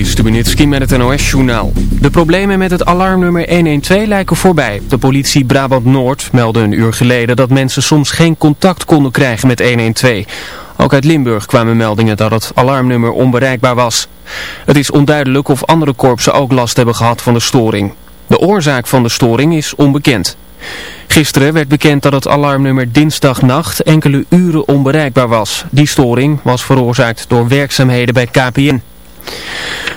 Met het NOS-journaal. De problemen met het alarmnummer 112 lijken voorbij. De politie Brabant-Noord meldde een uur geleden dat mensen soms geen contact konden krijgen met 112. Ook uit Limburg kwamen meldingen dat het alarmnummer onbereikbaar was. Het is onduidelijk of andere korpsen ook last hebben gehad van de storing. De oorzaak van de storing is onbekend. Gisteren werd bekend dat het alarmnummer dinsdagnacht enkele uren onbereikbaar was. Die storing was veroorzaakt door werkzaamheden bij KPN.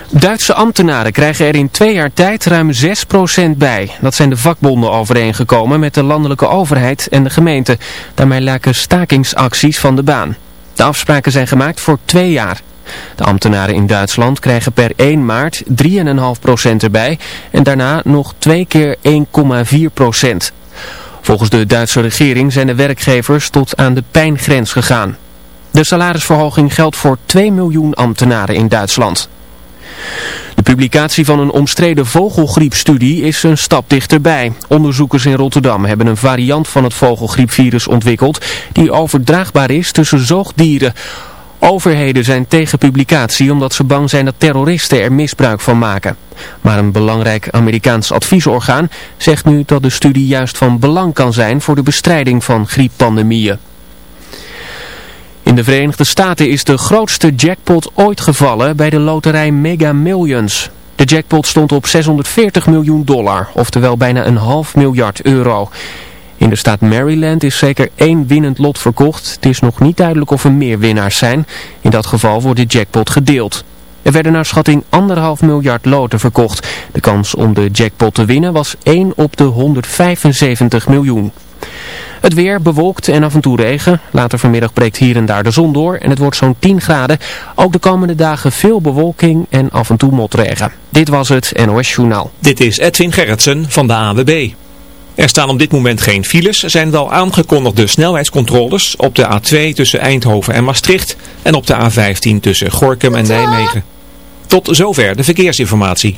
Duitse ambtenaren krijgen er in twee jaar tijd ruim 6% bij. Dat zijn de vakbonden overeengekomen met de landelijke overheid en de gemeente. Daarmee lijken stakingsacties van de baan. De afspraken zijn gemaakt voor twee jaar. De ambtenaren in Duitsland krijgen per 1 maart 3,5% erbij en daarna nog twee keer 1,4%. Volgens de Duitse regering zijn de werkgevers tot aan de pijngrens gegaan. De salarisverhoging geldt voor 2 miljoen ambtenaren in Duitsland. De publicatie van een omstreden vogelgriepstudie is een stap dichterbij. Onderzoekers in Rotterdam hebben een variant van het vogelgriepvirus ontwikkeld die overdraagbaar is tussen zoogdieren. Overheden zijn tegen publicatie omdat ze bang zijn dat terroristen er misbruik van maken. Maar een belangrijk Amerikaans adviesorgaan zegt nu dat de studie juist van belang kan zijn voor de bestrijding van grieppandemieën. In de Verenigde Staten is de grootste jackpot ooit gevallen bij de loterij Mega Millions. De jackpot stond op 640 miljoen dollar, oftewel bijna een half miljard euro. In de staat Maryland is zeker één winnend lot verkocht. Het is nog niet duidelijk of er meer winnaars zijn. In dat geval wordt de jackpot gedeeld. Er werden naar schatting anderhalf miljard loten verkocht. De kans om de jackpot te winnen was 1 op de 175 miljoen. Het weer bewolkt en af en toe regen. Later vanmiddag breekt hier en daar de zon door en het wordt zo'n 10 graden. Ook de komende dagen veel bewolking en af en toe motregen. Dit was het NOS Journaal. Dit is Edwin Gerritsen van de AWB. Er staan op dit moment geen files, zijn wel aangekondigde snelheidscontroles op de A2 tussen Eindhoven en Maastricht en op de A15 tussen Gorkum en Nijmegen. Tot zover de verkeersinformatie.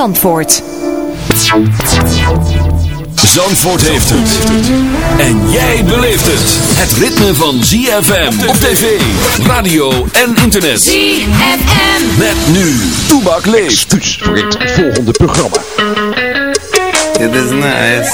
Zandvoort heeft het. En jij beleeft het. Het ritme van ZFM op tv, radio en internet. ZFM. Met nu, Toebak leeft. Excuus voor het volgende programma. It is nice.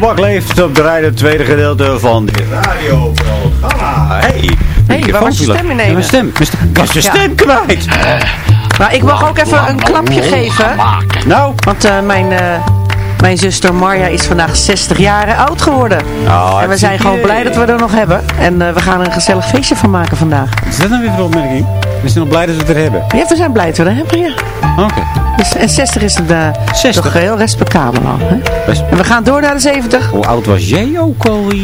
Toebak leeft op de rij het tweede gedeelte van dit radioprogramma. Hey. Hey, waar was je stem ineens? Mijn stem. Mijn stem. Ik was Ja. stem kwijt. Maar ik mag ook even een klapje geven. Nou. Want eh, mijn, eh, mijn zuster Marja is vandaag 60 jaar oud geworden. Oh, en we zijn gewoon blij dat we er nog hebben. En eh, we gaan er een gezellig feestje van maken vandaag. Is dat nou weer een opmerking? We zijn nog blij dat we het er hebben. Ja, we zijn blij dat we er hebben, ja. Oké. Dus, en 60 is het, eh, 60. toch heel respectabel al. Hè? En we gaan door naar de 70. Hoe oud was jij ook alweer?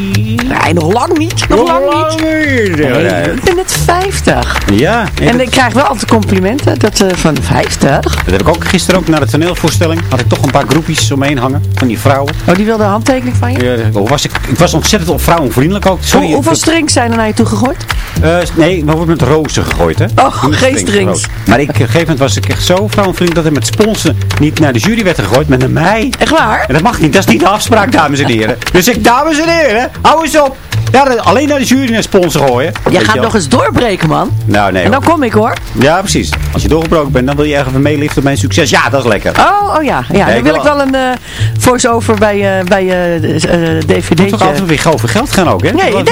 Nee, nog lang niet. Nog lang niet. niet. Nee, ik ben net 50. Ja. En ik krijg wel altijd complimenten dat, eh, van 50. dat heb ik ook gisteren ook naar de toneelvoorstelling. Had ik toch een paar groepjes omheen hangen. Van die vrouwen. Oh, die wilde een handtekening van je? Ja, hoe was ik, ik was ontzettend op vrouwenvriendelijk ook. Sorry. Hoe- hoeveel strings zijn er naar je toe gegooid? Eh, nee, maar wordt met rozen gegooid, hè? Oh, geen strings. Maar ik, op een gegeven moment was ik echt zo vrouwenvriendelijk dat er met sponsen niet naar de jury werd gegooid, maar naar mij. Echt waar? En dat mag niet, dat is niet de afspraak, dames en heren. Dus ik, dames en heren, hou eens op. Ja, alleen naar de jury naar sponsen gooien. Jij gaat je nog eens doorbreken, man. Nou, nee. En dan hoor. kom ik, hoor. Ja, precies. Als je doorgebroken bent, dan wil je even meeliften op mijn succes. Ja, dat is lekker. Oh, oh ja. ja. Nee, dan wil ik wel een eh voice-over bij, eh bij eh Je moet DVD. toch altijd weer over geld gaan ook, hè? Nee, nee, nee.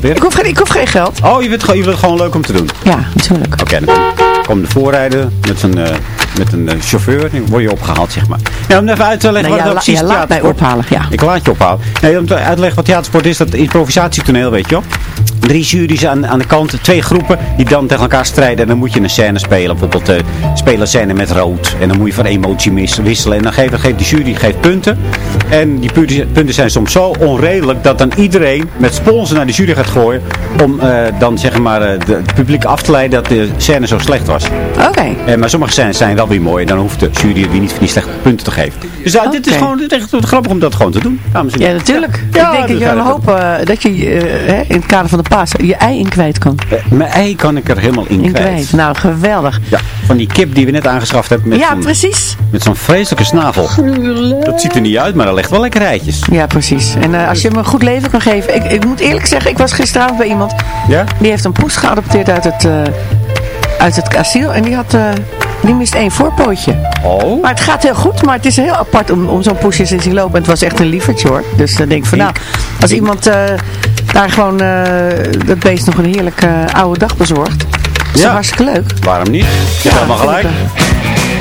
nee. Ik, hoef geen, ik hoef geen geld. Oh, je vindt, het gewoon- je vindt het gewoon leuk om te doen. Ja, natuurlijk. Oké, dan komt de voorrijder met zijn met een eh, chauffeur. Dan word je opgehaald, zeg maar. Ja, om even uit te leggen Nee, wat la- precies laat mij ophalen, ja. Ik laat je ophalen. Nee, om te uitleggen wat theatersport is, dat improvisatietoneel, weet je wel. Drie juries aan, aan de kant, twee groepen die dan tegen elkaar strijden. En dan moet je een scène spelen. Bijvoorbeeld uh, spelen scène met rood. En dan moet je van emotie wisselen. En dan geeft, geeft de jury geeft punten. En die punten, zijn soms zo onredelijk dat dan iedereen met sponsen naar de jury gaat gooien. Om eh, dan zeg maar eh, de, het publiek af te leiden dat de scène zo slecht was. Oké. Eh, maar sommige scènes zijn wel weer mooi. En dan hoeft de jury weer niet van die slechte punten te geven. Dus dit is gewoon dit is echt grappig om dat gewoon te doen. Ja, natuurlijk. Ja, ik denk dat je een dat- hoop dat je in het kader van de paas je ei in kwijt kan. Eh, Mijn ei kan ik er helemaal in, In kwijt. kwijt. Nou, geweldig. Ja, van die kip die we net aangeschaft hebben met ja, zo'n precies. met zo'n vreselijke snavel. Dat ziet er niet uit, maar dat legt wel lekker rijtjes. Ja, precies. En eh, als je me een goed leven kan geven. Ik, ik moet eerlijk zeggen, ik was gisteravond bij iemand. Ja? Die heeft een poes geadopteerd uit het, eh, uit het asiel. En die had... eh, die mist één voorpootje. Oh. Maar het gaat heel goed. Maar het is heel apart om, om zo'n poesje te zien lopen. En het was echt een lievertje hoor. Dus dan denk ik van nou, als iemand eh, daar gewoon eh, dat beest nog een heerlijke eh, oude dag bezorgt. Is Ja. dat hartstikke leuk. Waarom niet? Je hebt helemaal vind gelijk.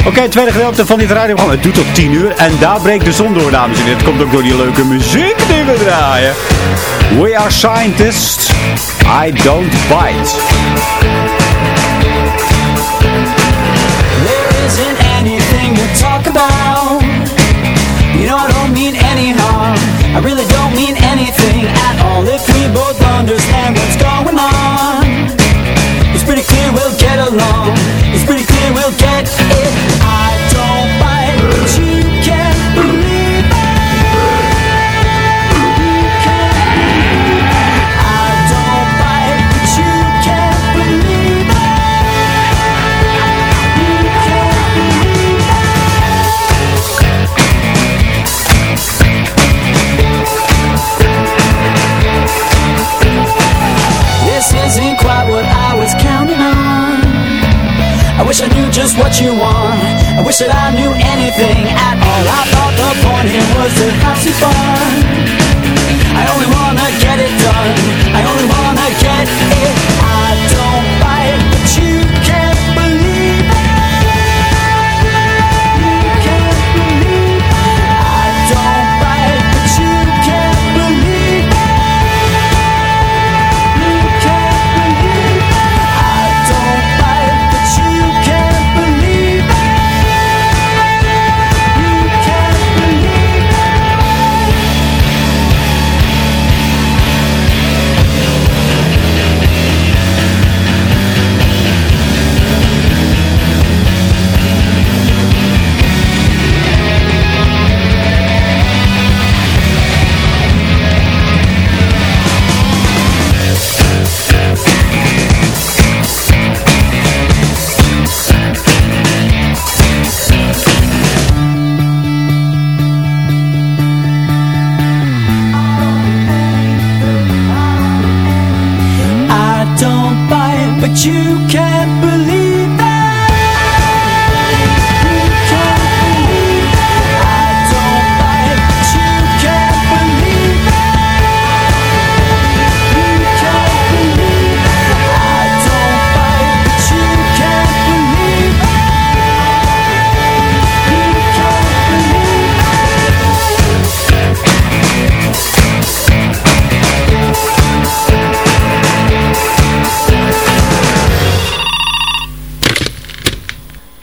Oké, het tweede gedeelte van dit radioprogramma. Het doet tot 10 uur. En daar breekt de zon door, dames en heren. Het komt ook door die leuke muziek die we draaien. We are scientists. I don't bite. I really don't mean anything at all. If we both understand what's going on, it's pretty clear we'll get along. It's pretty clear we'll get I wish that I knew anything at all. I thought the point here was to have some fun.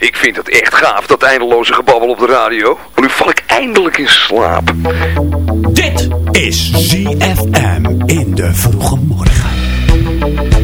Ik vind het echt gaaf, dat eindeloze gebabbel op de radio. Nu val ik eindelijk in slaap. Dit is ZFM in de vroege morgen.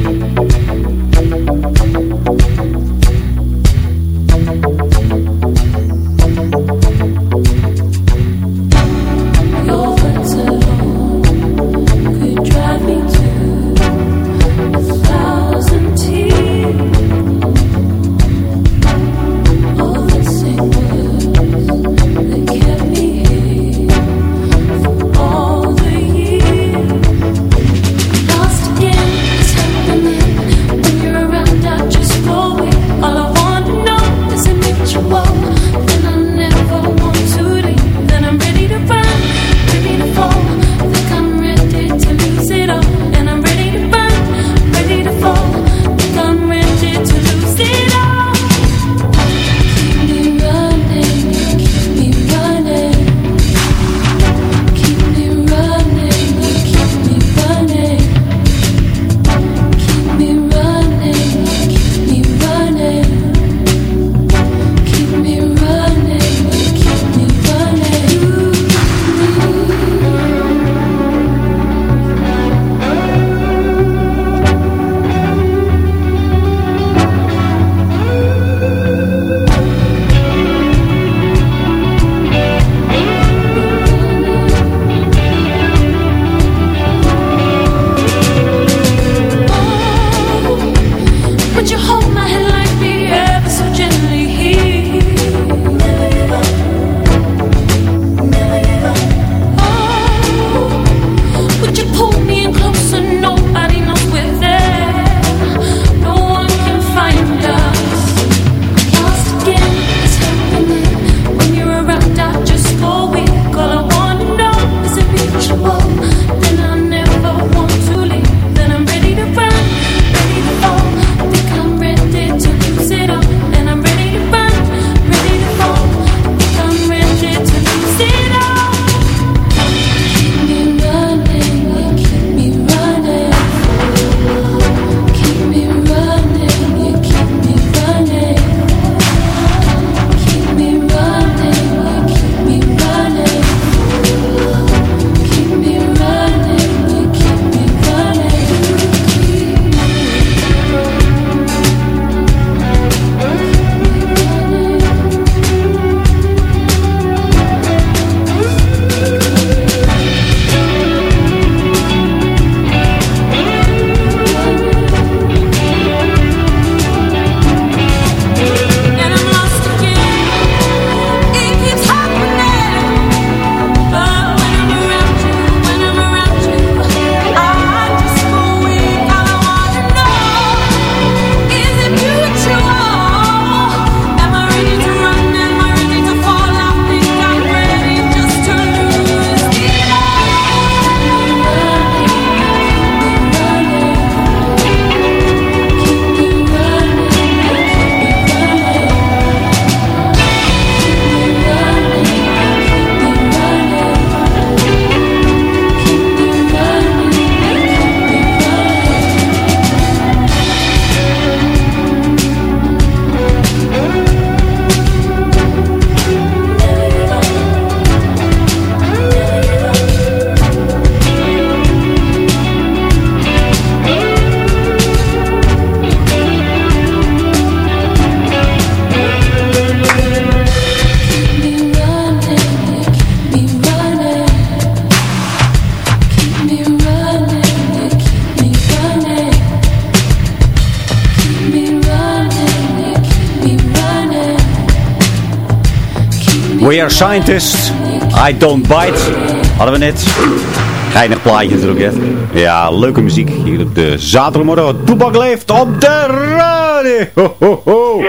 Scientist, I Don't Bite. Hadden we net. Geinig plaatje natuurlijk, hè. Ja, leuke muziek hier op de zaterdagmorgen. Toebak leeft op de radio. Ho, ho, ho.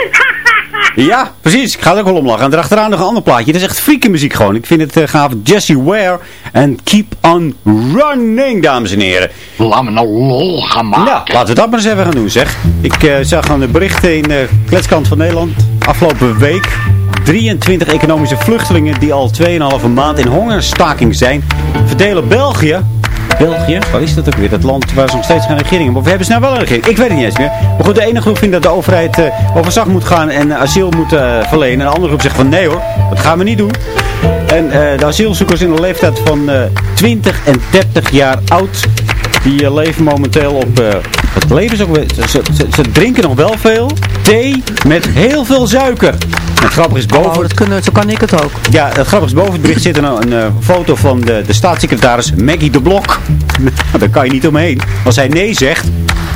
Ja, precies. Ik ga ook wel om lachen. En erachteraan nog een ander plaatje. Dat is echt frieke muziek gewoon. Ik vind het uh, gaaf. Jesse Ware and Keep on Running, dames en heren. Laat me nou lol gaan maken. Ja, laten we dat maar eens even gaan doen, zeg. Ik uh, zag een bericht in uh, Kletskant van Nederland afgelopen week 23 economische vluchtelingen die al 2,5 maand in hongerstaking zijn, verdelen België. België? Waar is dat ook weer? Dat land waar ze nog steeds geen regering hebben. Of hebben ze nou wel een regering? Ik weet het niet eens meer. Maar goed, de ene groep vindt dat de overheid uh, overzag moet gaan en asiel moet uh, verlenen. En de andere groep zegt van nee hoor, dat gaan we niet doen. En de asielzoekers in de leeftijd van 20 en 30 jaar oud, die leven momenteel op... het leven is ook... Ze, ze, ze drinken nog wel veel. Thee met heel veel suiker. Het grappige is boven... Oh, dat kunnen, zo kan ik het ook. Ja, het grappige is boven het bericht zit een, een, een foto van de, de staatssecretaris Maggie de Blok. Daar kan je niet omheen. Als hij nee zegt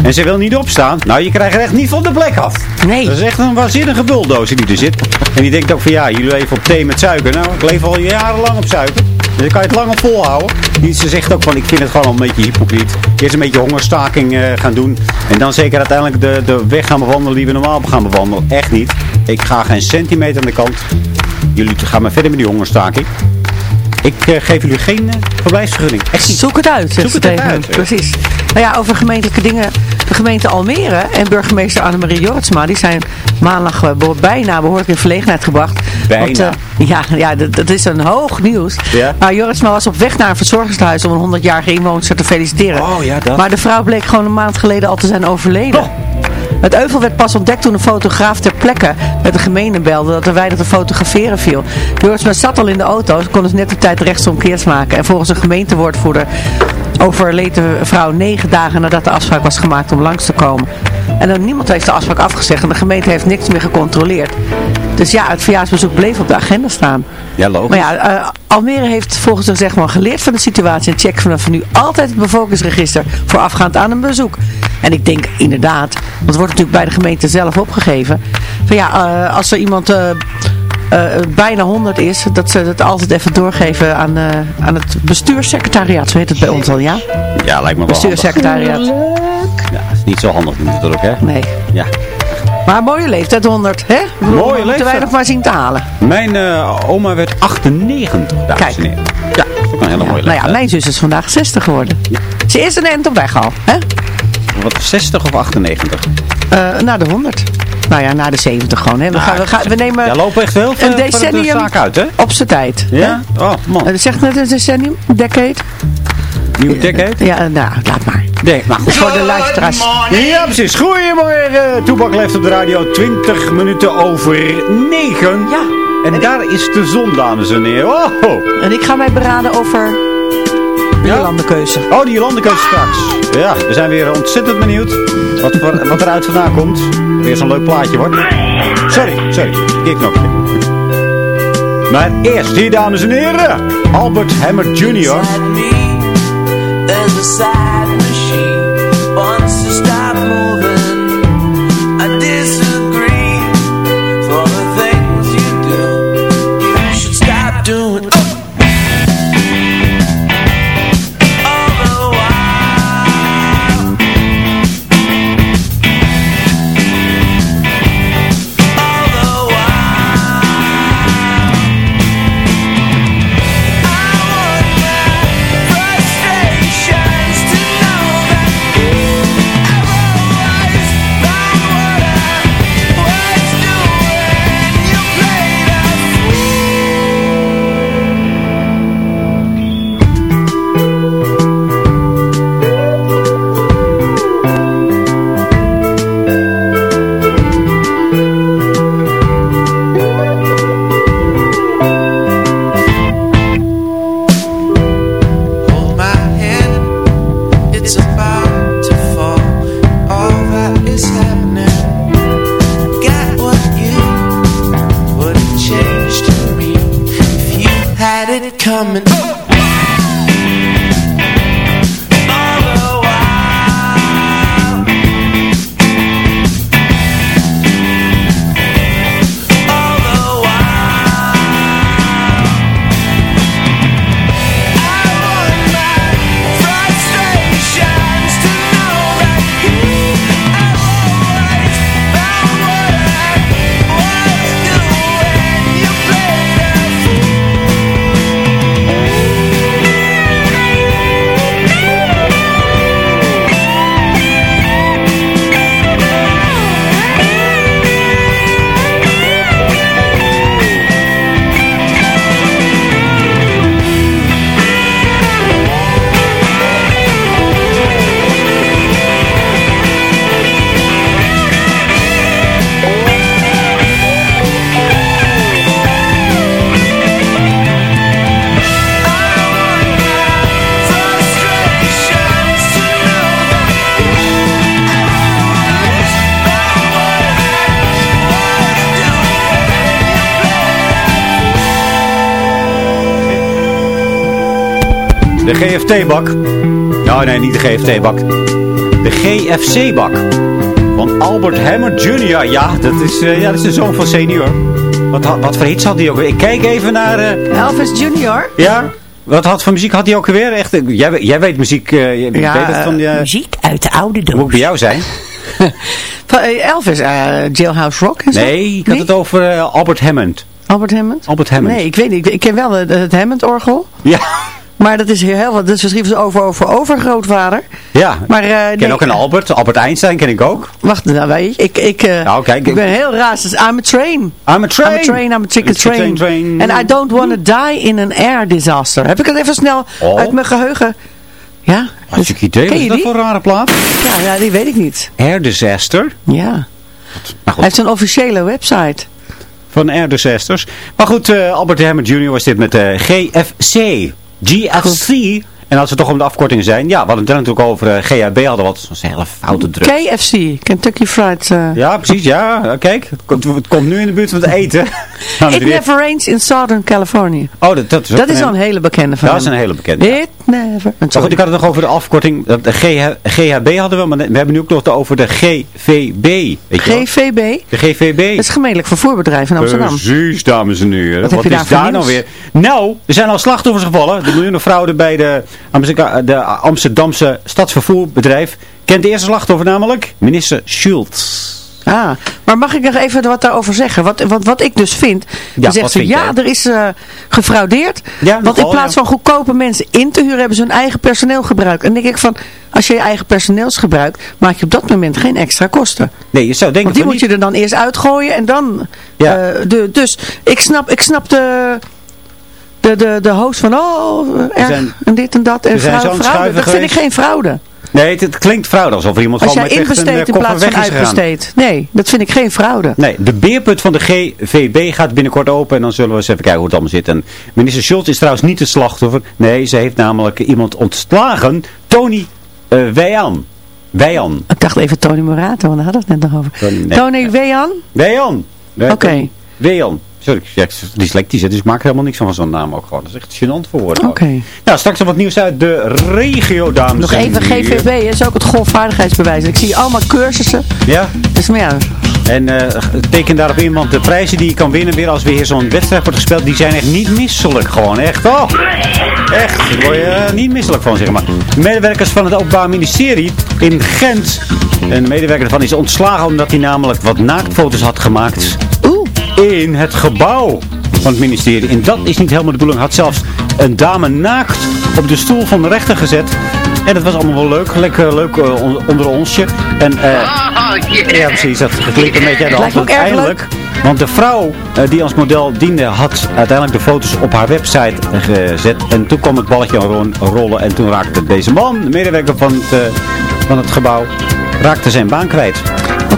en ze wil niet opstaan, nou je krijgt er echt niet van de plek af. Nee. Dat is echt een waanzinnige bulldozer die er zit. En die denkt ook van ja, jullie leven op thee met suiker. Nou, ik leef al jarenlang op suiker. Dus dan kan je het langer volhouden. Die, ze zegt ook van, ik vind het gewoon een beetje hypocriet. Eerst een beetje hongerstaking uh, gaan doen. En dan zeker uiteindelijk de, de weg gaan bewandelen die we normaal gaan bewandelen. Echt niet. Ik ga geen centimeter aan de kant. Jullie gaan maar verder met die hongerstaking. Ik uh, geef jullie geen uh, verblijfsvergunning. Echt niet. Zoek het uit. Zoek het tegen. uit. Precies. Nou ja, over gemeentelijke dingen. De gemeente Almere en burgemeester Annemarie Jortsma, die zijn maandag uh, bijna behoorlijk in verlegenheid gebracht. Bijna? Want, ja, ja dat, dat, is een hoog nieuws. Ja? Maar Jortsma was op weg naar een verzorgingshuis om een 100-jarige inwoner te feliciteren. Oh, ja, dat. Maar de vrouw bleek gewoon een maand geleden al te zijn overleden. Oh. Het euvel werd pas ontdekt toen een fotograaf ter plekke met de gemeente belde dat er weinig te fotograferen viel. Jortsma zat al in de auto, ze kon dus net op tijd rechtsomkeers maken. En volgens een gemeentewoordvoerder overleed de vrouw negen dagen nadat de afspraak was gemaakt om langs te komen. En dan niemand heeft de afspraak afgezegd en de gemeente heeft niks meer gecontroleerd. Dus ja, het verjaarsbezoek bleef op de agenda staan. Ja, logisch. Maar ja, uh, Almere heeft volgens haar zeg maar geleerd van de situatie en checkt vanaf nu altijd het bevolkingsregister voorafgaand aan een bezoek. En ik denk inderdaad, want het wordt natuurlijk bij de gemeente zelf opgegeven. Van ja, uh, als er iemand... Uh, bijna 100 is, dat ze het altijd even doorgeven aan, uh, aan het bestuurssecretariaat. Zo heet het bij ons al, ja? Ja, lijkt me wel Bestuurssecretariaat. Ja, is niet zo handig natuurlijk, hè? Nee. Ja. Maar mooie leeftijd, 100, hè? Bedoel, mooie moeten leeftijd. wij nog maar zien te halen. Mijn uh, oma werd 98, dames Kijk. en heren. Ja, dat is ook een hele ja, mooie Nou leeftijd. ja, mijn zus is vandaag 60 geworden. Ja. Ze is een end op weg al, hè? Wat, 60 of 98? Uh, naar de 100. Nou ja, naar de 70 gewoon. Hè. We, Nou, gaan, we, gaan, we nemen Ja, lopen echt heel veel een decennium de uit, hè? op zijn tijd. Ja? Oh, man. Hè? Zegt net een decennium? Decade? Nieuwe decade? Ja, nou, laat maar. Nee, maar goed. Voor de luisteraars. Ja, precies. Goedemorgen. Toebak leeft op de radio 20 minuten over 9. Ja. En daar is de zon, dames en heren. Oh. En ik ga mij beraden over de Ja? landenkeuze. Oh, die landenkeuze straks. Ja, we zijn weer ontzettend benieuwd wat, voor, wat eruit vandaan komt. Weer zo'n leuk plaatje hoor. Sorry, sorry. Kikknopje. Maar eerst hier, dames en heren. Albert Hammer Jr. coming. GFT-bak. Nou, nee, niet de GFT-bak. De GFC-bak. Van Albert Hammer Jr. Ja, dat is, eh, ja, dat is de zoon van senior. Wat, wat voor hits had hij ook weer? Ik kijk even naar... eh, Elvis Junior. ja, wat had voor muziek had hij ook weer? Echt, eh, jij, weet- jij weet muziek... je Ja, weet het van, muziek uit de oude doos. Moet bij jou zijn? Van, Elvis, Jailhouse Rock en zo. Nee, ik had het over Albert Hammond. Albert Hammond? Albert Hammond. Nee, ik weet niet. Ik, ik ken wel het, het Hammond-orgel. Ja. Maar dat is heel, wat. Dus ze over, over overgrootvader. Ja, Maar, eh, ik ken nee. ook een Albert. Albert Einstein ken ik ook. Wacht, nou, weet je, ik, ik, eh, Nou, kijk, ik ben heel raar. Dus I'm a train. I'm a train. I'm a train, I'm a chicken train. train. And I don't want to die in an air disaster. Heb ik het even snel Oh. uit mijn geheugen? Ja? Hartstikke idee. Ken Wat je is dat die? voor een rare plaat? Ja, ja, die weet ik niet. Air Disaster. Ja. Nou Hij heeft een officiële website. van Air Disasters. Maar goed, eh, Albert Hammond Jr. was dit met eh, GFC. GFC. En als we toch om de afkortingen zijn. Ja, we hadden het natuurlijk over eh, GHB. Hadden wat. Dat was een hele foute druk. KFC, Kentucky Fried... eh, Ja, precies. Ja, kijk. Het komt, het komt nu in de buurt van het eten. It weer- Never Rains in Southern California. Oh, dat, dat is, Dat is een al een hele bekende van Dat is een hele bekende. It never... Maar goed, ik had het nog over de afkorting. De GH GHB hadden we, maar we hebben nu ook nog over de GVB. Weet je? GVB. De GVB. Dat is gemeentelijk vervoerbedrijf in Amsterdam. Precies, dames en heren. Wat is daar nou weer? Nou, er zijn al slachtoffers gevallen. De miljoenen fraude bij de, de Amsterdamse stadsvervoerbedrijf. Kent de eerste slachtoffer namelijk? Minister Schultz. Ah, maar mag ik nog even wat daarover zeggen? Wat, wat, wat ik dus vind, wat zegt ze, ja, er is eh, gefraudeerd. Ja, want in plaats ja. van goedkope mensen in te huren, hebben ze hun eigen personeel gebruikt. En denk ik van, als je je eigen personeels gebruikt, maak je op dat moment geen extra kosten. Nee, je zou denken Want die moet je er dan eerst uitgooien en dan... Ja. eh, de, dus ik snap, ik snap de... De, de, de host van, oh, erg, zijn- en dit en dat, en zijn fraude, schuiver Dat vind ik geen fraude. Nee, het, het klinkt fraude alsof iemand Als gewoon met echt een inbesteedt eh, in plaats van is uitbesteedt. Nee, dat vind ik geen fraude. Nee, de beerput van de GVB gaat binnenkort open en dan zullen we eens even kijken hoe het allemaal zit. En minister Schultz is trouwens niet het slachtoffer. Nee, ze heeft namelijk iemand ontslagen. Tony eh Wejan. Wejan. Ik dacht even Tony Morato, want daar hadden we het net nog over. Tony- nee. Tony Wejan? Wejan. Nee, Oké. Wejan. Sorry, ik ben dyslectisch, hè, dus ik maak er helemaal niks van van zo'n naam ook gewoon. Dat is echt gênant voor woorden. Oké. Nou, straks nog wat nieuws uit de regio, dames Nog en even. GVB, is ook het golfvaardigheidsbewijs. Ik zie allemaal cursussen. Ja, Dus maar ja, En eh, teken daarop in, want de prijzen die je kan winnen weer als weer zo'n wedstrijd wordt gespeeld, die zijn echt niet misselijk gewoon. Echt, oh, echt, daar word je eh, niet misselijk van, zeg maar. De medewerkers van het Openbaar Ministerie in Gent, een medewerker daarvan is ontslagen omdat hij namelijk wat naaktfoto's had gemaakt in het gebouw van het ministerie. En dat is niet helemaal de bedoeling. Had zelfs een dame naakt op de stoel van de rechter gezet. En dat was allemaal wel leuk. Lekker leuk on- onder onsje. En eh, ja, precies. Dat klinkt een beetje aan de hand. Uiteindelijk, want de vrouw die als model diende, had uiteindelijk de foto's op haar website gezet. En toen kwam het balletje aan ro- rollen. En toen raakte deze man, de medewerker van het, van het gebouw, raakte zijn baan kwijt.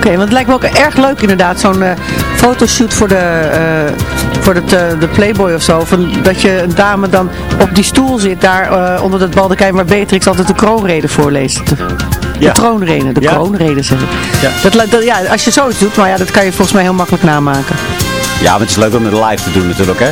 Oké, want het lijkt me ook erg leuk inderdaad, zo'n eh, fotoshoot voor, de, eh, voor het, eh, de Playboy of zo. Van, dat je een dame dan op die stoel zit daar onder dat baldekijn waar Beatrix altijd de kroonrede voorleest. De, de Ja. de Ja. kroonrede zeg ik. Ja. Dat, ja, als je zoiets doet, maar ja, dat kan je volgens mij heel makkelijk namaken. Ja, maar het is leuk om het live te doen natuurlijk, hè.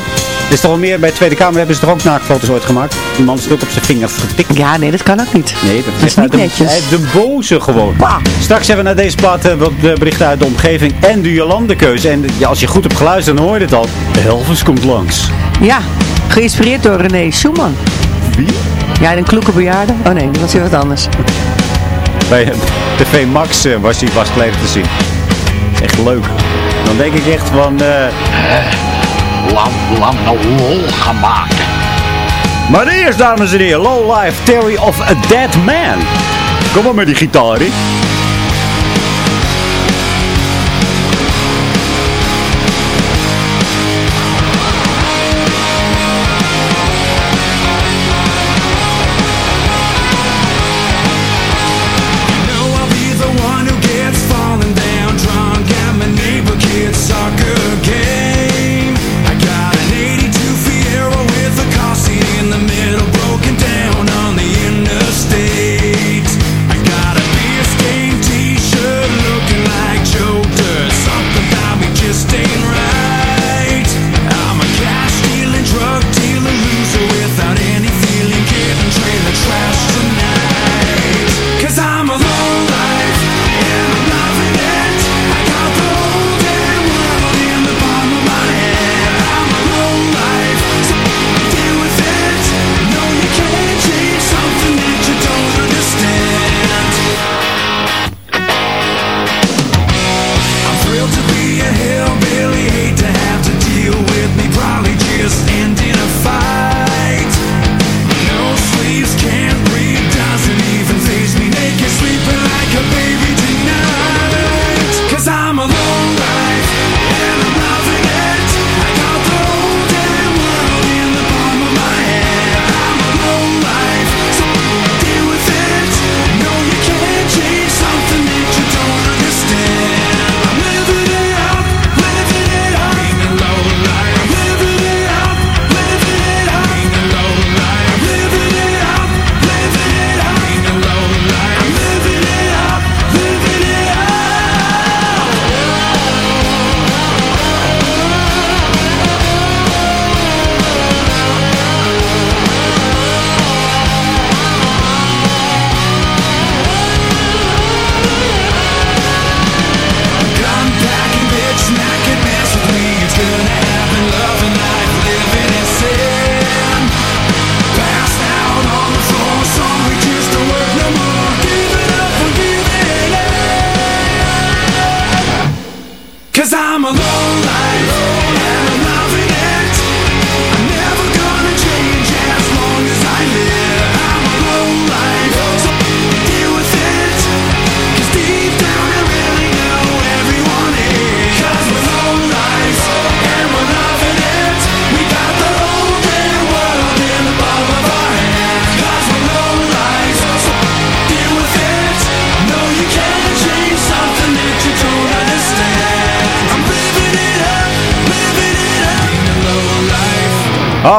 Er is toch wel meer, bij de Tweede Kamer hebben ze toch ook naaktfoto's ooit gemaakt? Die man is ook op zijn vingers getikt. Ja, nee, dat kan ook niet. Nee, dat, Dat is niet de, netjes. uit de boze gewoon. Straks hebben we naar deze plaat eh, wat eh, berichten uit de omgeving en de Jolandekeuze. En ja, als je goed hebt geluisterd, dan hoor je het al. Elvis komt langs. Ja, geïnspireerd door René Schumann. Wie? Ja, een kloeke bejaarde. Oh nee, dat was weer wat anders. Bij TV Max eh, was hij waskleden te zien. Echt leuk. Dan denk ik echt van... eh, Lang een lol gemaakt. Maar eerst, dames en heren, Low Life Theory of a Dead Man. Kom maar met die gitaar, hè.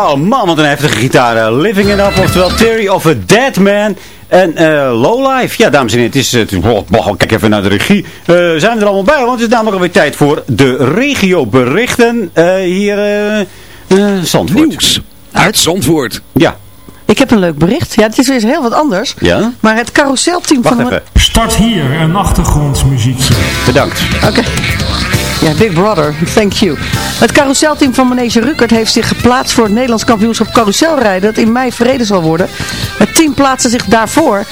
Oh man, wat een heftige gitaar. Eh, Living It Up, oftewel Theory of a Dead Man. En eh Lowlife. Ja, dames en heren, het is... Het oh, oh, kijk even naar de regie. Eh, zijn we er allemaal bij? Want het is namelijk alweer tijd voor de regioberichten. eh hier... eh, Zandvoort. Nieuws uit Zandvoort. Ja. Ik heb een leuk bericht. Ja, het is weer heel wat anders. Ja? Maar het carouselteam Wacht van... even. Start hier een achtergrondmuziekje. Bedankt. Oké. Ja, Big Brother, thank you. Het carouselteam van Manege Ruckert heeft zich geplaatst voor het Nederlands kampioenschap carouselrijden dat in mei verreden zal worden. Het team plaatste zich daarvoor.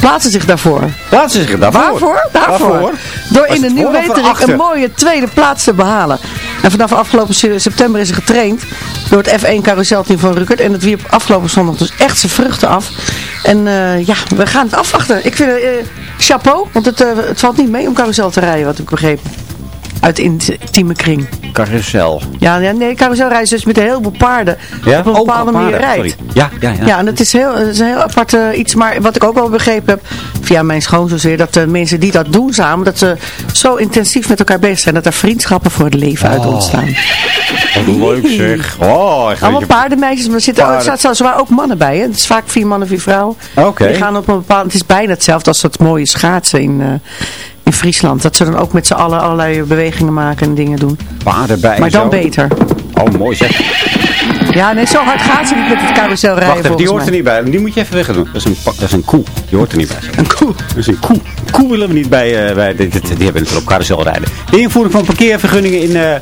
Plaatste zich daarvoor. Plaatsen zich daarvoor. Waarvoor? Daarvoor. Waarvoor? Door in de het Nieuw voor of Weterik erachter? een mooie tweede plaats te behalen. En vanaf afgelopen se- september is hij getraind door het F1 carouselteam van Ruckert. En het wierp afgelopen zondag dus echt zijn vruchten af. En eh, ja, we gaan het afwachten. Ik vind eh, chapeau, want het, eh, het valt niet mee om carousel te rijden, wat ik begreep. Uit de intieme kring. Carousel. Ja, ja nee, carouselrijden is dus met een heleboel paarden. Ja? Op een Ook bepaalde manier paarden, rijdt. Ja, ja, ja. Ja, en het is, heel, het is een heel apart eh, iets. Maar wat ik ook wel begrepen heb, via mijn schoonzus weer, dat de mensen die dat doen samen, dat ze zo intensief met elkaar bezig zijn, dat er vriendschappen voor het leven uit Oh. ontstaan. Wat leuk zeg. Oh, Allemaal je- paardenmeisjes, maar er zitten, Paarden. er zelfs waar ook mannen bij. Hè? Het is vaak vier mannen, vier vrouwen. Oké. Die gaan op een bepaald, het is bijna hetzelfde als dat mooie schaatsen in, eh, in Friesland. Dat ze dan ook met z'n allen allerlei bewegingen maken en dingen doen. Paarden bij Maar dan zo. beter. Oh, mooi zeg. Ja, nee, zo hard gaat ze niet met het carouselrijden Wacht even, die hoort er niet bij. Die moet je even weg doen. Dat is een, dat is een koe. Die hoort er niet bij. Een koe? Dat is een koe. Koe willen we niet bij... bij dit, dit- die hebben natuurlijk op carousel rijden. De invoering van parkeervergunningen in eh,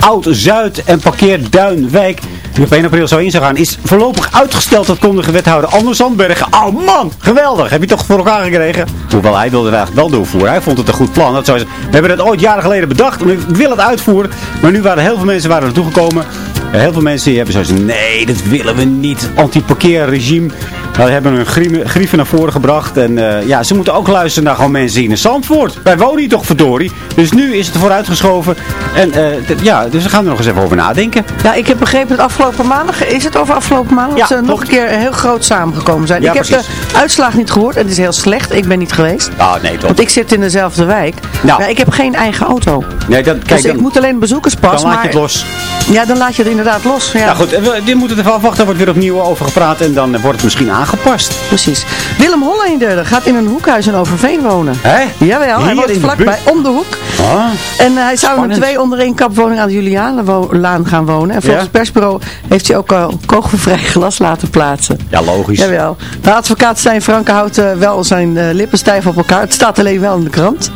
Oud-Zuid en Parkeerduinwijk... Die op 1 april zou in zou gaan, is voorlopig uitgesteld. Dat kondige wethouder Anders Zandbergen. Oh man, geweldig. Heb je toch voor elkaar gekregen? Hoewel hij wilde het eigenlijk wel doorvoeren. Hij vond het een goed plan. Dat zou we hebben het ooit jaren geleden bedacht. Ik wil het uitvoeren. Maar nu waren heel veel mensen waren naartoe gekomen. En heel veel mensen hebben zoiets nee, dat willen we niet. Anti-parkeerregime. Nou, die hebben hun grieven, grieven naar voren gebracht. En eh, ja, ze moeten ook luisteren naar gewoon mensen hier in Zandvoort. Wij wonen hier toch verdorie. Dus nu is het vooruitgeschoven. En eh, d- ja, dus we gaan er nog eens even over nadenken. Ja, ik heb begrepen dat afgelopen maandag, is het over afgelopen maandag, Ja, dat ze nog een keer heel groot samengekomen zijn. Ja, ik heb precies. de uitslag niet gehoord en het is heel slecht. Ik ben niet geweest. Ah, nee toch. Want ik zit in dezelfde wijk. Nou. Maar ik heb geen eigen auto. Nee, dat, kijk, dus ik moet alleen bezoekerspas. dan laat je het los. Ja, dan laat je het inderdaad los. Ja, Nou goed, eh, we, dit moeten we even afwachten. Er wordt weer opnieuw over gepraat. En dan eh, wordt het misschien aangepast. Precies. Willem Hollander gaat in een hoekhuis in Overveen wonen. Hè? Jawel, hij woont de vlakbij, om de hoek. Ah, En eh, hij zou in een twee onder één kapwoning aan de Julianenlaan gaan wonen. En volgens Ja? het persbureau heeft hij ook al kogelvrij glas laten plaatsen. ja, logisch. Jawel. De advocaat Stijn Franke houdt eh, wel zijn lippen stijf op elkaar. Het staat alleen wel in de krant.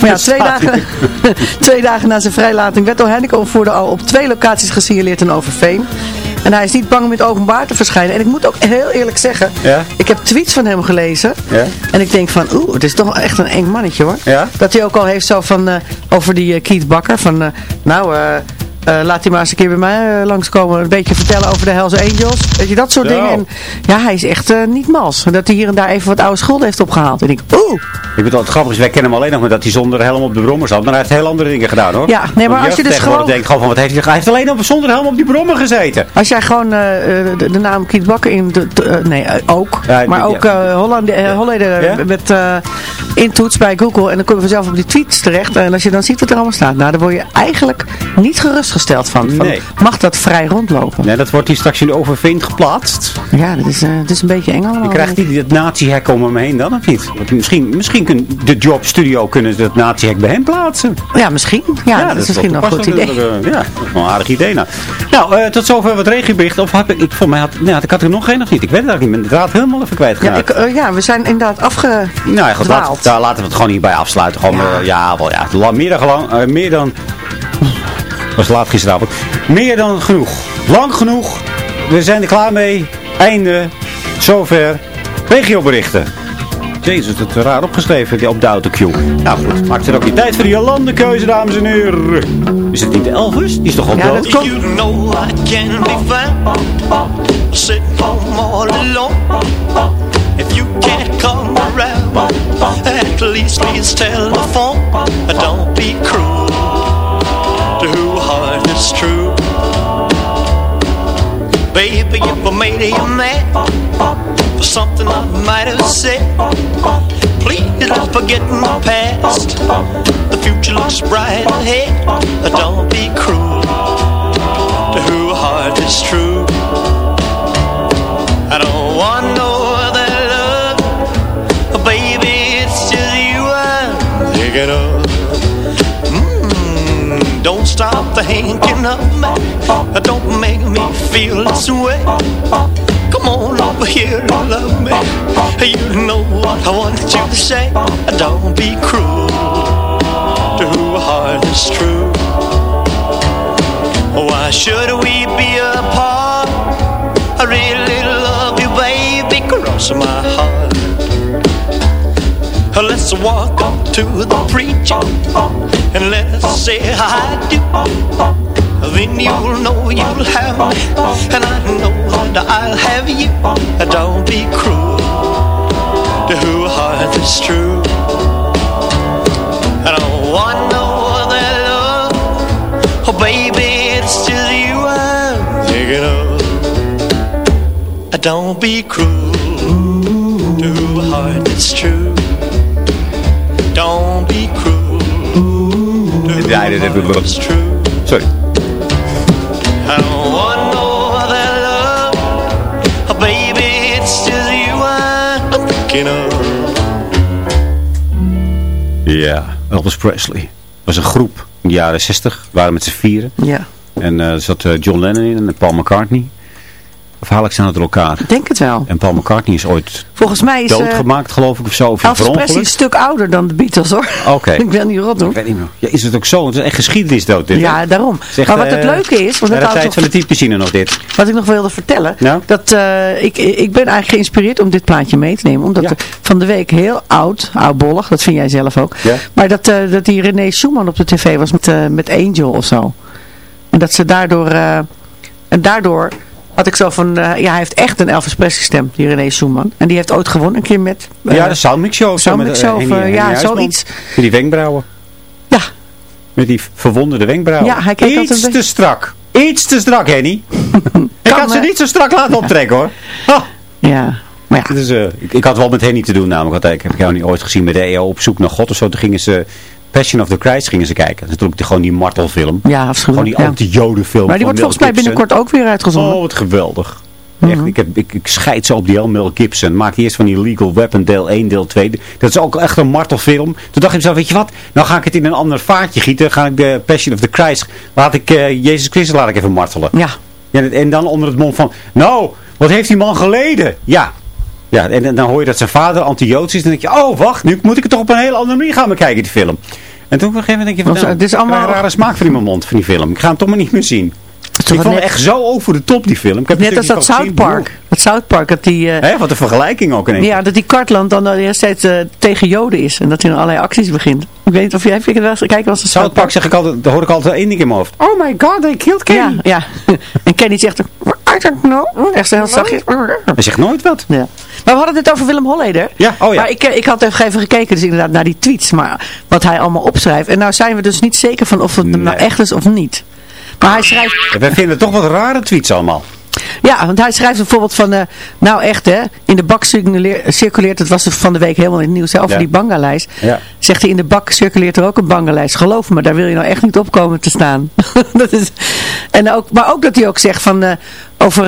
Maar ja, twee dagen, twee dagen na zijn vrijlating werd Henneke opvoerder al op twee locaties gesignaleerd in Overveen. En hij is niet bang om in het openbaar te verschijnen. En ik moet ook heel eerlijk zeggen, Ja? ik heb tweets van hem gelezen. Ja? En ik denk van, oeh, het is toch echt een eng mannetje hoor. Ja? Dat hij ook al heeft zo van, eh, over die uh, Keith Bakker. Van, eh, nou, eh, laat hij maar eens een keer bij mij eh, langskomen. Een beetje vertellen over de Hells Angels. Weet je, dat soort dingen. En ja, hij is echt eh, niet mals. Dat hij hier en daar even wat oude schulden heeft opgehaald. En ik, oeh. Ik weet wat grappig is, wij kennen hem alleen nog maar dat hij zonder helm op de brommer zat. Maar hij heeft heel andere dingen gedaan hoor. Ja, nee, maar als je dus gewoon- denkt gewoon van, wat heeft hij, hij heeft alleen op, zonder helm op die brommer gezeten. Als jij gewoon de, de naam Keith Bakker in de, de- nee, ook. Maar ook Holland, Holleder Ja? met intoets bij Google. En dan kom je vanzelf op die tweets terecht. En als je dan ziet wat er allemaal staat. Nou, daar word je eigenlijk niet gerustgesteld van. van Nee. Mag dat vrij rondlopen? Nee, dat wordt hier straks in de Overveen geplaatst. Ja, dat is, eh, dat is een beetje eng allemaal. Dan krijgt hij dat nazi-hek om hem heen dan, of niet? Want misschien, misschien kun de Job Studio kunnen ze dat nazi-hek bij hem plaatsen. Ja, misschien. Ja, dat, is misschien nog een goed idee. eh, ja, dat is wel een aardig idee. Nou, nou eh, tot zover wat regiobericht. Of heb ik, ik voor mij had, had ik had er nog geen of niet? Ik weet het eigenlijk niet. Ik ben de draad helemaal even Ja, kwijtgeraakt. ik, eh, ja, we zijn inderdaad afge... Nou ja, goed, laat, dwaald. daar laten we het gewoon hierbij afsluiten. Gewoon, Ja. ja, ja, wel, ja meer dan meer dan, was laat gisteravond, meer dan genoeg. Lang genoeg. We zijn er klaar mee. Einde. Zover. Regioberichten. Jezus, dat is raar opgeschreven die op de autocue. Nou goed, maakt er ook niet tijd voor die landenkeuze, dames en heren. Is het niet de Elvis? Die is toch al Ja, dood? dat komt. You know I can be found sitting home all alone. Made mad for something I might have said, please don't forget my past. The future looks bright ahead. Don't be cruel to who heart is true. Don't stop thinking of me. Don't make me feel this way. Come on over here and love me. You know what I want you to say. Don't be cruel to a heart that's true. Why should we be apart? I really love you, baby, cross my heart. Let's walk up to the preacher and let's say I do. Then you'll know you'll have me, and I know that I'll have you. Don't be cruel to a heart that's true. I don't want no other love, oh baby, it's just you I'm thinking of. Don't be cruel to a heart that's true. You I'm thinking of. Ja, Elvis Presley. was een groep in de jaren 60. waren met z'n vieren. Ja. En eh, er zat eh, John Lennon in en Paul McCartney. Of haal ik ze door elkaar? Ik denk het wel. En Paul McCartney is ooit Volgens mij is eh, doodgemaakt, geloof ik, of zo. Of Elvis Presley ongeluk. een stuk ouder dan de Beatles hoor. Oké. ik ben niet rot hoor. Ik weet niet meer. Ja, is het ook zo? Het is echt geschiedenisdood dit. hè? Ja, daarom. Is echt, maar wat het eh, leuke is, want de tijd nog- van de typemachine nog dit. wat ik nog wilde vertellen, dat eh, ik, ik ben eigenlijk geïnspireerd om dit plaatje mee te nemen. Omdat er van de week heel oud, oudbollig, dat vind jij zelf ook. Ja. Maar dat, eh, dat die René Schumann op de tv was met, eh, met Angel of zo. En dat ze daardoor, eh, en daardoor had ik zo van, eh, ja hij heeft echt een Elvis Presley stem, die René Schumann. En die heeft ooit gewonnen een keer met... eh, ja, de Soundmix Show. zo Soundmix met, eh, Show, eh, Henny ja, zoiets. Met die wenkbrauwen. Ja. Met die verwonderde wenkbrauwen. Ja, hij kijkt Iets te strak. Iets te strak, Henny. ik had ze eh. niet zo strak laten optrekken, hoor. Ja. Maar ja. Dus, eh, ik, ik had wel met Henny te doen namelijk. Want ik heb jou niet ooit gezien met de EO op zoek naar God of zo. Toen gingen ze Passion of the Christ gingen ze kijken. Dat is natuurlijk gewoon die martelfilm. Ja, afschuwelijk. Gewoon die anti-jodenfilm. Maar die wordt volgens mij binnenkort ook weer uitgezonden. Oh, wat geweldig. Echt, ik, heb, ik, ik scheid zo op die Mel Gibson. Maak eerst van die Legal Weapon deel 1, deel 2. Dat is ook echt een martelfilm. Toen dacht ik mezelf, weet je wat? Nou ga ik het in een ander vaatje gieten. Ga ik de Passion of the Christ. Laat ik eh, Jezus Christus laat ik even martelen. Ja. ja. En dan onder het mond van, nou, wat heeft die man geleden? Ja. Ja, en, en dan hoor je dat zijn vader anti-Joods is. En dan denk je, oh wacht, nu moet ik het toch op een hele andere manier gaan bekijken, die film. En toen op een gegeven moment denk je, van, nou, het is allemaal- een rare smaak van in mijn mond van die film. Ik ga hem toch maar niet meer zien. Ik vond net- echt zo over de top, die film. Ik heb Net als dat South. Park. Dat South Park, dat die... Hè, wat een vergelijking ook in één keer. ja, dat die Cartland dan uh, steeds eh, tegen Joden is. En dat hij dan allerlei acties begint. Ik weet niet of jij... Heb je het wel eens kijken was South Park zeg ik altijd, daar hoor ik altijd één ding in mijn hoofd. Oh my god, they killed Kenny. Ja, ja. en Kenny zegt... I don't know. Echt zo heel zachtjes. Hij zegt nooit wat. Ja. Maar we hadden het over Willem Holleder. Ja, oh ja. Maar ik, ik had even even gekeken dus inderdaad naar die tweets. Maar wat hij allemaal opschrijft. En nou zijn we dus niet zeker van of het nou echt is of niet. Maar hij schrijft... Wij vinden toch wat rare tweets allemaal. Ja, want hij schrijft bijvoorbeeld van, eh, nou echt hè, in de bak circuleert, het was van de week helemaal in het nieuws, hè, over Ja. die bangalijst. Ja. Zegt hij, in de bak circuleert er ook een bangalijst. Geloof me, daar wil je nou echt niet op komen te staan. dat is, en ook, maar ook dat hij ook zegt van, eh, over,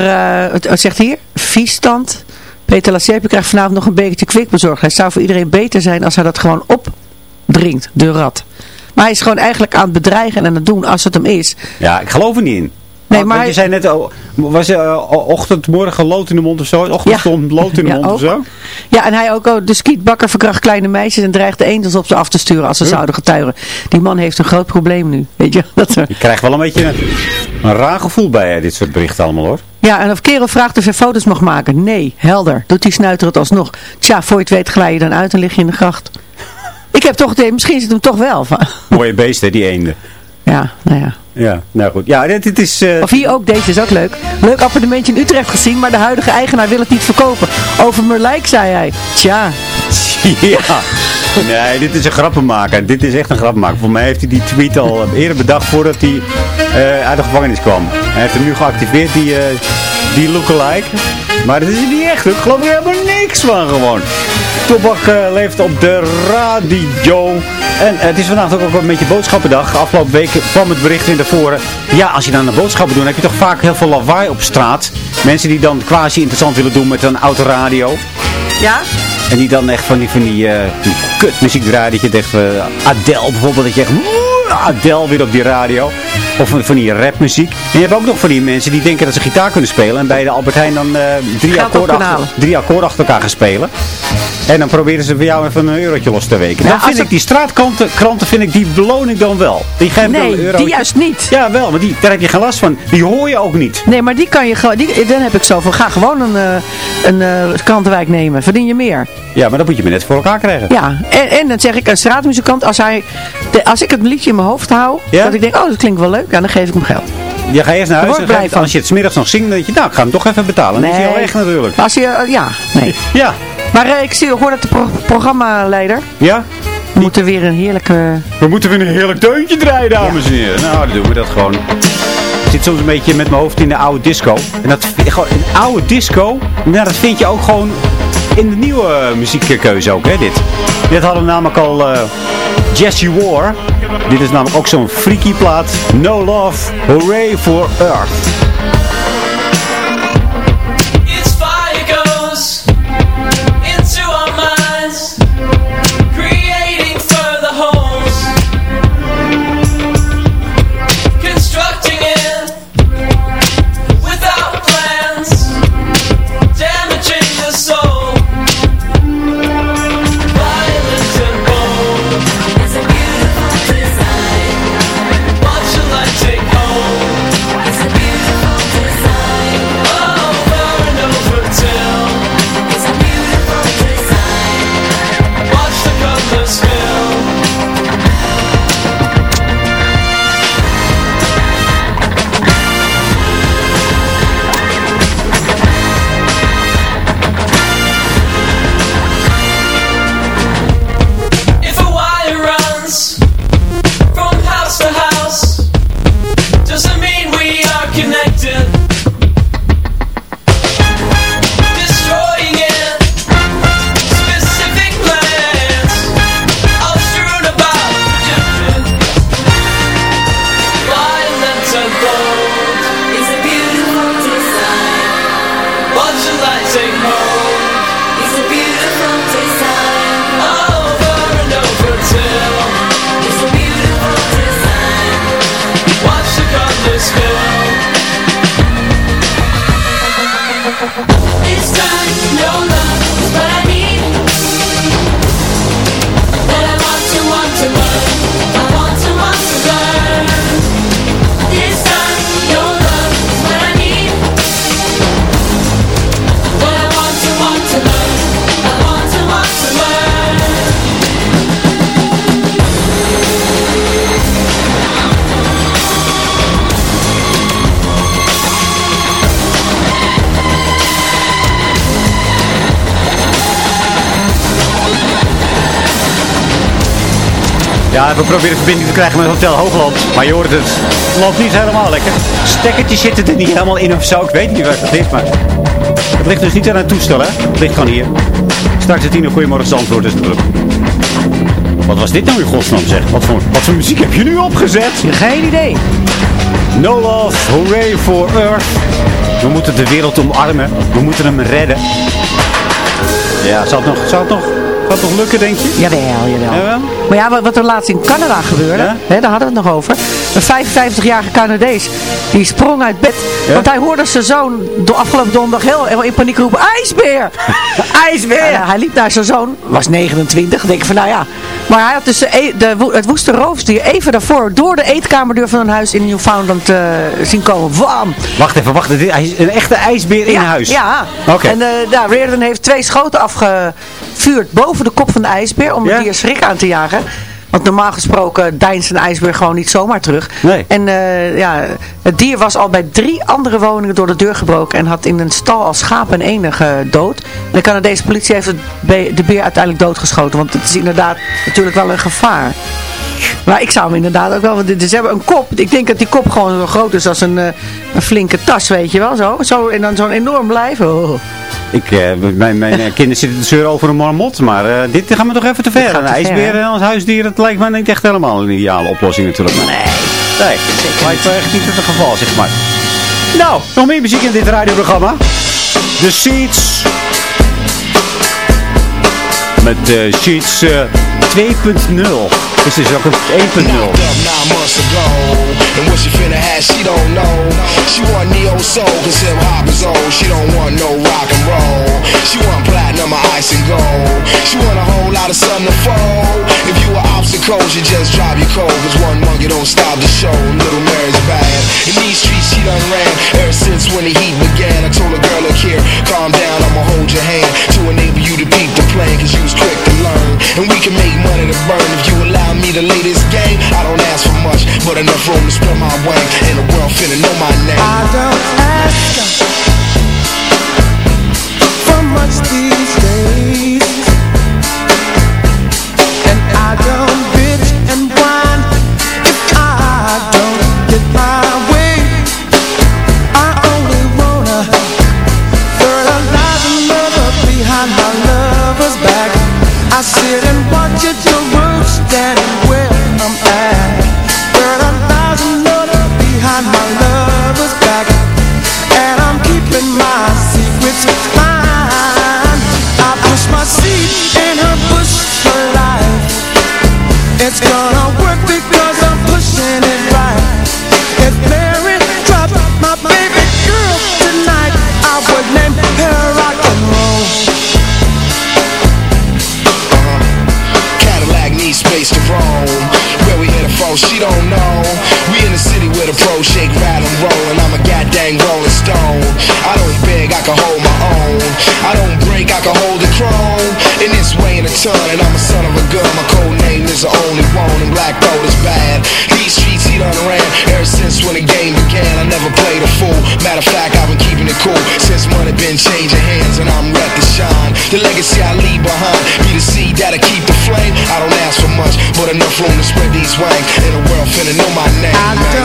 wat zegt hier, viesstand. Peter Lacerpe krijgt vanavond nog een bekertje kwik bezorgd. Hij zou voor iedereen beter zijn als hij dat gewoon opdringt, de rat. Maar hij is gewoon eigenlijk aan het bedreigen en aan het doen als het hem is. Ja, ik geloof er niet in. Nee, maar je zei net, oh, was uh, ochtend, morgen lood in de mond of zo? Ochtendstond lood in de Ja, mond ook. of zo? Ja, en hij ook, oh, de skietbakker verkracht kleine meisjes en dreigt de eendels op ze af te sturen als ze zouden getuigen. Die man heeft een groot probleem nu, weet je. Dat er... Ik krijg wel een beetje een, een raar gevoel bij eh, dit soort berichten allemaal hoor. Ja, en of kerel vraagt of hij foto's mag maken. Nee, helder. Doet die snuiter het alsnog. Tja, voor je het weet glij je dan uit en lig je in de gracht. Ik heb toch het idee, misschien zit hem toch wel. Van. Mooie beesten, die eenden. Ja, nou ja. Ja, nou goed. Ja, dit, dit is... eh, Of hier ook, deze is ook leuk. Leuk appartementje in Utrecht gezien, maar de huidige eigenaar wil het niet verkopen. Over Merlijk, zei hij. Tja. Ja. Nee, dit is een grappenmaker. Dit is echt een grappenmaker. Voor mij heeft hij die tweet al eh, eerder bedacht voordat hij eh, uit de gevangenis kwam. Hij heeft hem nu geactiveerd, die, eh die lookalike. Maar dat is niet echt. Ik geloof er helemaal niks van gewoon. Tobak eh, leeft op de radio. En eh, het is vandaag ook wel een beetje boodschappendag. Afgelopen week kwam het bericht in de voren. Ja, als je dan een boodschappen doet, heb je toch vaak heel veel lawaai op straat. Mensen die dan quasi interessant willen doen met een autoradio. Ja? En die dan echt van die, van die, eh, die kutmuziek draaien. Dat je echt, eh, Adele bijvoorbeeld, dat je echt, "Woe, Adele weer op die radio. Of van, van die rapmuziek. En je hebt ook nog van die mensen die denken dat ze gitaar kunnen spelen. En bij de Albert Heijn dan eh, drie, akkoorden achter, drie akkoorden achter elkaar gaan spelen. En dan proberen ze voor jou even een eurotje los te weken. Dan vind als ik die straatkranten, kranten vind ik, die beloon ik dan wel. Die geven dan Nee, een euro. die juist niet. Ja, wel, maar die, daar heb je geen last van. Die hoor je ook niet. Nee, maar die kan je gewoon, dan heb ik zo van, ga gewoon een, eh, een eh, krantenwijk nemen, verdien je meer. Ja, maar dat moet je me net voor elkaar krijgen. Ja, en, en dan zeg ik, een straatmuzikant, als, hij, de, als ik het liedje in mijn hoofd hou, Ja? dat ik denk, oh, dat klinkt wel leuk, ja, dan geef ik hem geld. Je gaat eerst naar huis en als je het smiddags nog zingt, dan denk je, nou, ik ga hem toch even betalen. Dan is hij al natuurlijk. Als je, eh, ja, nee. Ja. Maar eh, ik zie, hoor dat de pro programmaleider, Ja? we moeten weer een heerlijke... We moeten weer een heerlijk deuntje draaien, dames en heren. Nou, dan doen we dat gewoon. Ik zit soms een beetje met mijn hoofd in de oude disco. En dat gewoon een oude disco, nou, dat vind je ook gewoon in de nieuwe eh, muziekkeuze ook, hè, dit. Dit hadden namelijk al eh, Jesse War. Dit is namelijk ook zo'n freaky plaat. No Love, Hooray for Earth. We proberen verbinding te krijgen met Hotel Hoogland. Maar je hoort het, het loopt niet helemaal lekker. Stekkertjes zitten er niet helemaal in of zo. Ik weet niet waar het is, maar... Het ligt dus niet aan het toestel, hè? Het ligt gewoon hier. Straks het Zandvoort is het druk. Wat was dit nou in godsnaam zeg? Wat voor, wat voor muziek heb je nu opgezet? Geen idee. No love, hooray for Earth. We moeten de wereld omarmen. We moeten hem redden. Ja, zal het nog, zal het nog, het nog lukken, denk je? Jawel, jawel. Jawel? Maar ja, wat- wat er laatst in Canada gebeurde, Ja? hè, daar hadden we het nog over. Een 55-jarige Canadees, die sprong uit bed. Ja? Want hij hoorde zijn zoon de afgelopen donderdag heel, heel in paniek roepen, ijsbeer! ijsbeer! hij liep naar zijn zoon, was 29, denk ik van nou ja. Maar hij had dus de, e- de, het woeste roofdier even daarvoor door de eetkamerdeur van een huis in Newfoundland eh, zien komen. Wam! Wacht even, wacht even. Hij is een echte ijsbeer in ja, huis. Ja. En ja, Reardon heeft twee schoten afgevuurd boven de kop van de ijsbeer om Ja? het dier schrik aan te jagen. Want normaal gesproken deinst een ijsbeer gewoon niet zomaar terug. Nee. En eh, ja, het dier was al bij drie andere woningen door de deur gebroken en had in een stal als schaap en eenden gedood. En de Canadese politie heeft de beer uiteindelijk doodgeschoten, want het is inderdaad natuurlijk wel een gevaar. Maar ik zou hem inderdaad ook wel, want ze hebben een kop. Ik denk dat die kop gewoon zo groot is als een, eh, een flinke tas, weet je wel. Zo, zo en dan zo'n enorm lijf. Oh. Ik, eh, mijn, mijn eh, kinderen zitten te zeuren over een marmot, maar eh, dit gaan we toch even te ver. Een ijsbeer en als huisdier, dat lijkt me niet echt helemaal een ideale oplossing natuurlijk. Maar nee, nee, lijkt me echt niet het geval, zeg maar. Nou, nog meer muziek in dit radioprogramma. The Seeds. Met de Sheets eh, 2.0. Het is ook een 1.0. Knocked up nine months ago And what she finna have, she don't know. She want neo soul, cause hip hop is old She don't want no rock and roll She want platinum ice and gold. She want a whole lot of something to fold. If you were obstacles, you just drive your cold. Cause one monkey don't stop the show. Little Mary's bad. In these streets, she done ran. Ever since when the heat began I told a girl, look here, calm down I'ma hold your hand To enable you to beat the plan Cause you was quick to learn. And we can make money to burn. If you allow me to lay this game I don't ask for much But enough room to spread my wing And the world finna know my name. I don't ask much these days, But enough room to spread these wings. And the world finna know my name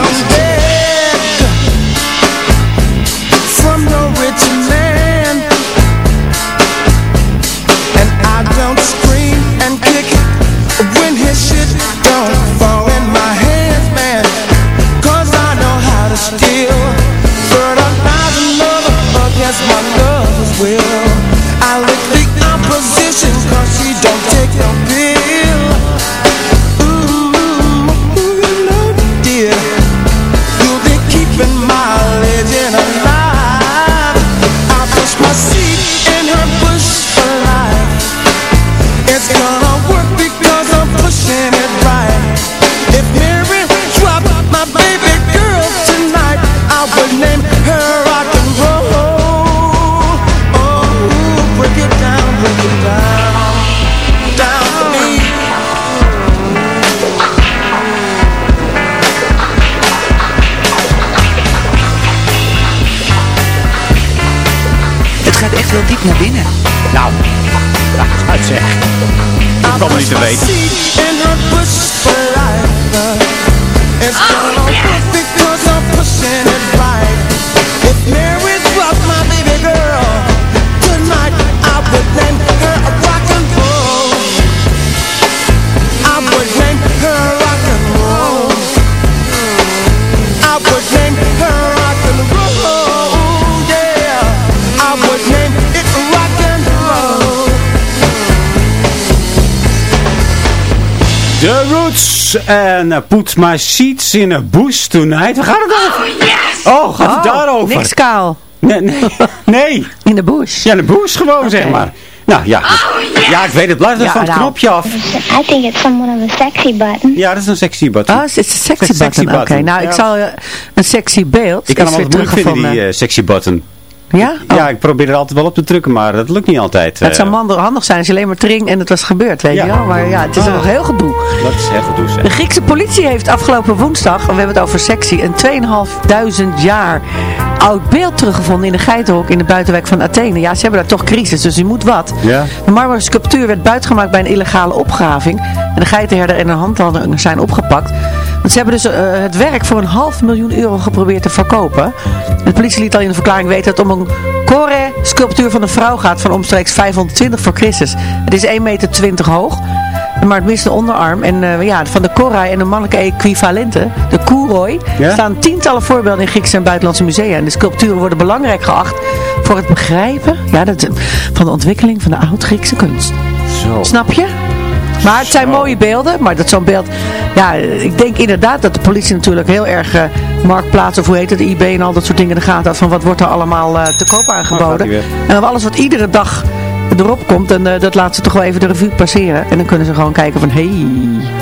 Roots en uh, Put My Seeds in a Bush Tonight. Waar gaat het over? Oh, gaat het Oh, daarover? Niks kaal. Nee, nee. nee. In de bush. Ja, in de bush gewoon, zeg maar. Nou ja, ja, ik weet het. Blijf er Ja, van het nou. knopje af. I think it's somewhat of a sexy button. Ja, dat is een sexy button. Oh, het is een sexy Sexy button. Oké, nou, Ja. ik zal eh, een sexy beeld. Ik kan hem altijd moeilijk vinden, die eh, sexy button. Ja? Oh. Ja, ik probeer er altijd wel op te drukken, maar dat lukt niet altijd. het zou eh. handig zijn als je alleen maar tring en het was gebeurd, weet Ja. je wel. Maar ja, het is Ah. nog heel gedoe. Dat is heel goed, zeg. De Griekse politie heeft afgelopen woensdag, we hebben het over sexy, een 2500 jaar oud beeld teruggevonden in de geitenhok in de buitenwijk van Athene. Ja, ze hebben daar toch crisis, dus je moet wat. Ja. De marmeren sculptuur werd buitgemaakt bij een illegale opgraving. En de geitenherder en een handlanger zijn opgepakt. Want ze hebben dus eh, het werk voor een half miljoen euro geprobeerd te verkopen. De politie liet al in de verklaring weten dat het om een Kore-sculptuur van een vrouw gaat van omstreeks 520 voor Christus. Het is 1,20 meter hoog. Maar het mist een onderarm. En eh, ja, van de korai en de mannelijke equivalenten, de koeroi, Ja? staan tientallen voorbeelden in Griekse en buitenlandse musea. En de sculpturen worden belangrijk geacht voor het begrijpen ja, dat, van de ontwikkeling van de oud-Griekse kunst. Zo. Snap je? Maar het zijn mooie beelden, maar dat zo'n beeld... Ja, ik denk inderdaad dat de politie natuurlijk heel erg eh, marktplaats, of hoe heet het, IB en al dat soort dingen in de gaten had van wat wordt er allemaal eh, te koop aangeboden. En dan alles wat iedere dag erop komt, en eh, dat laat ze toch wel even de revue passeren. En dan kunnen ze gewoon kijken van, hey,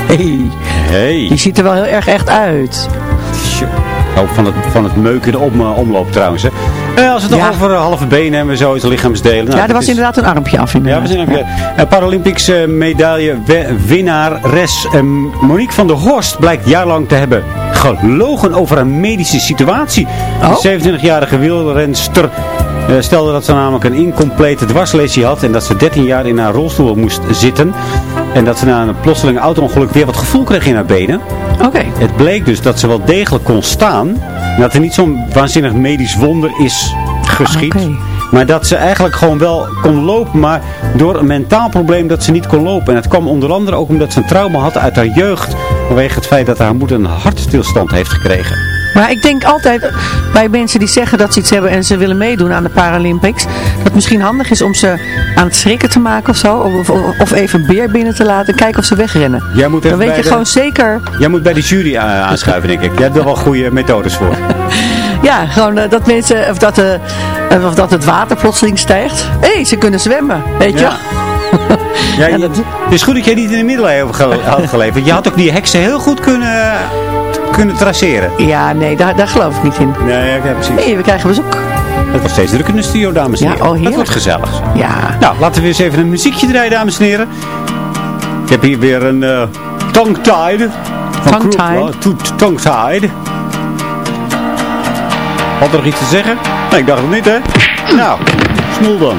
hey, Hey. die ziet er wel heel erg echt uit. Ook van het, van het meuken de om, omloop trouwens. Hè. Eh, als we het Ja. nog over eh, halve benen hebben, zoiets lichaamsdelen. Nou, ja, er was is- inderdaad een armpje af. Ja, Inderdaad. zijn ook, eh, Paralympics eh, medaille we- winnares eh, Monique van der Horst blijkt jarenlang te hebben gelogen over een medische situatie. Oh. De 27-jarige wielrenster stelde dat ze namelijk een incomplete dwarslesie had en dat ze 13 jaar in haar rolstoel moest zitten. En dat ze na een plotseling auto-ongeluk weer wat gevoel kreeg in haar benen. Oké. Het bleek dus dat ze wel degelijk kon staan. Dat er niet zo'n waanzinnig medisch wonder is geschied. Oké. Maar dat ze eigenlijk gewoon wel kon lopen. Maar door een mentaal probleem dat ze niet kon lopen. En het kwam onder andere ook omdat ze een trauma had uit haar jeugd. Vanwege het feit dat haar moeder een hartstilstand heeft gekregen. Maar ik denk altijd bij mensen die zeggen dat ze iets hebben en ze willen meedoen aan de Paralympics. Dat het misschien handig is om ze aan het schrikken te maken of zo. Of, of, even een beer binnen te laten en kijken of ze wegrennen. Jij moet, Dan weet je de- gewoon zeker, jij moet bij de jury eh, aanschuiven, denk ik. Jij hebt er wel goede methodes voor. ja, gewoon eh, dat mensen, of dat, de, eh, of dat het water plotseling stijgt. Hé, hey, ze kunnen zwemmen, weet je Ja. je- het is goed dat jij niet in de middeleeuwen had geleefd. want Je had ook die heksen heel goed kunnen, kunnen traceren. Ja, nee, daar, daar geloof ik niet in. Nee, ja, precies. We krijgen bezoek. Het wordt steeds druk in de studio, dames en Ja, heren. oh, heerlijk. Het wordt gezellig. Ja. Nou, laten we eens even een muziekje draaien, dames en heren. Ik heb hier weer een eh tongue tied. Van Tongue Crook- tied? oh, to- Tongue tied. Had er nog iets te zeggen? Nee, ik dacht het niet, hè? Nou, smoel dan.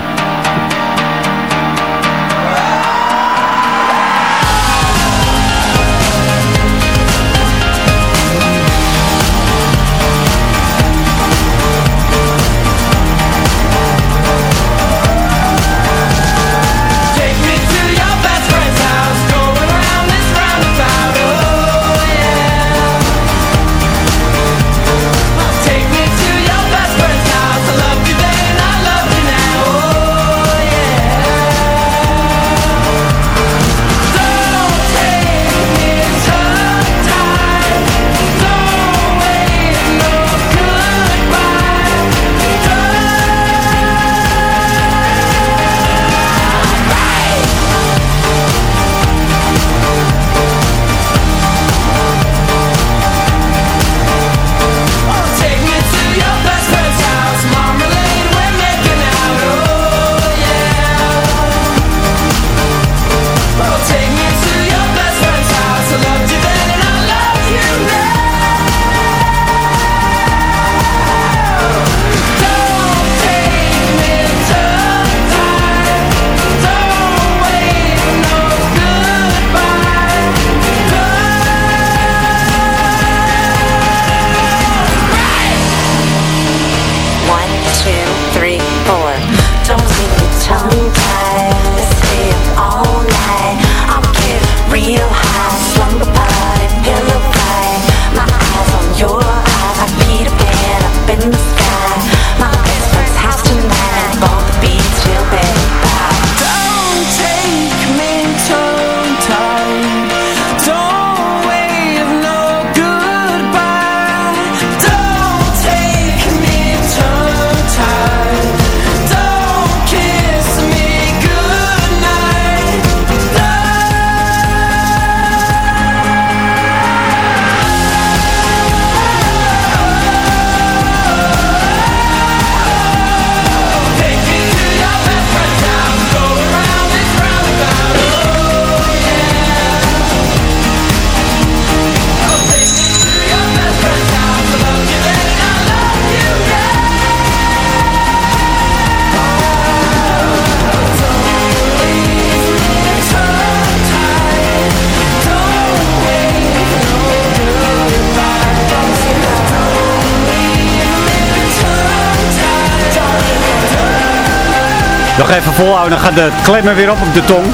Volhouden. Dan gaat de klemmen weer op op de tong.